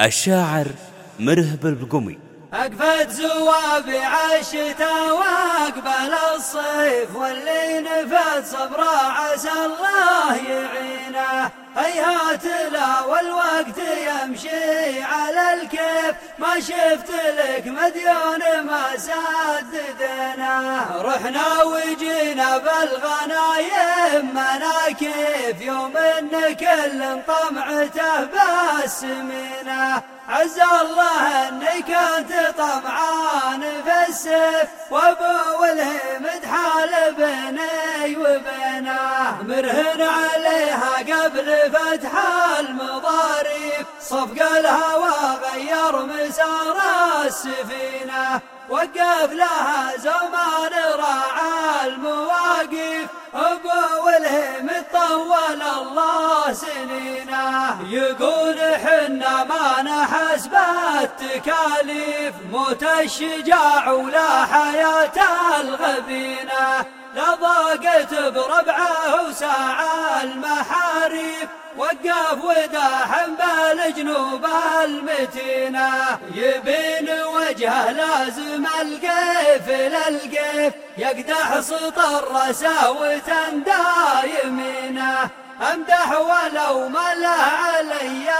الشاعر مرهب البقمي أقفت زوابع الشتاء وأقبل الصيف واللي نفت صبره عسى الله يعينه هيهات لا والوقت يمشي على الكيف. ما شفت لك مديون ما سددنا. رحنا وجينا بالغنايم مناكيف. يوم ان كل طمعته باسمينه عز الله اني كنت طمعان في السيف. وأبو الهمد حال بيني وبينه مرهن عليها قبل فتح المضاريف صفق الهوى غير مسار السفينة وقف لها زمان راعى المواقف. أبو الهم طول الله سنينة. يقول حنا ما نحس بالتكاليف موت الشجاع ولا حياة الغبينة. لضاقت بربعة وساعة المحاريب وقف وداح بالجنوب المتينة. يبين وجهه لازم القيف للقيف يقدح سطر ساوة دايمينه. أمدح ولو ملأ علي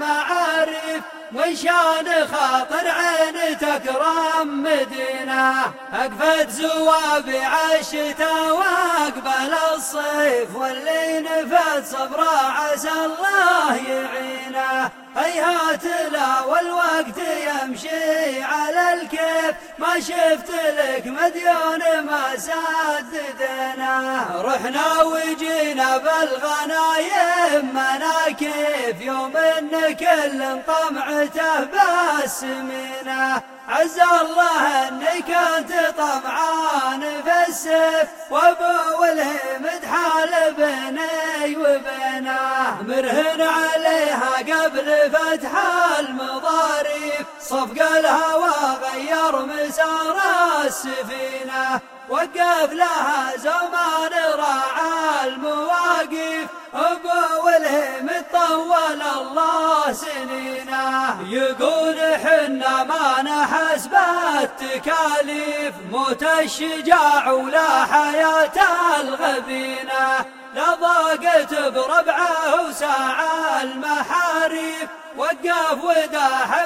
معارف وشان خاطر عين تكرم مدينة أقفت زوابع الشتاء وأقبل الصيف واللي نفت صبره عسى الله يعينه. هيهات لا والوقت يمشي على الكيف ما شفت لك مديون ما سددنا. رحنا وجينا بالغنايم مناكيف يوم ان كل طمعته باسمينه عز الله اني كنت طمعان في السيف وأبو الهمد حال بيني وبينه. مرهن عليها قبل فتح المضاريف صفق الهوى غير مسار السفينة. وقف لها زمان راعى المواقف ابو الهم طول الله سنينه. يقول حنا ما نحس بالتكاليف موت الشجاع ولا حياة الغبينه. لضاقت بربعه وساعة المحاريب وقف وداح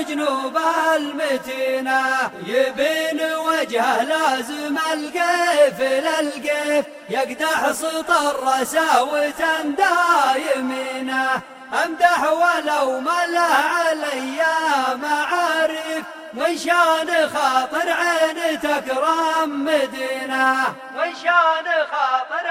بالجنوب المتينة يبين وجهه لازم القيف للقيف يقدح سطر ساوة دايمينه. أمدح ولو ملا علي معارف وشان خاطر عين تكرم مدينة. وشان خاطر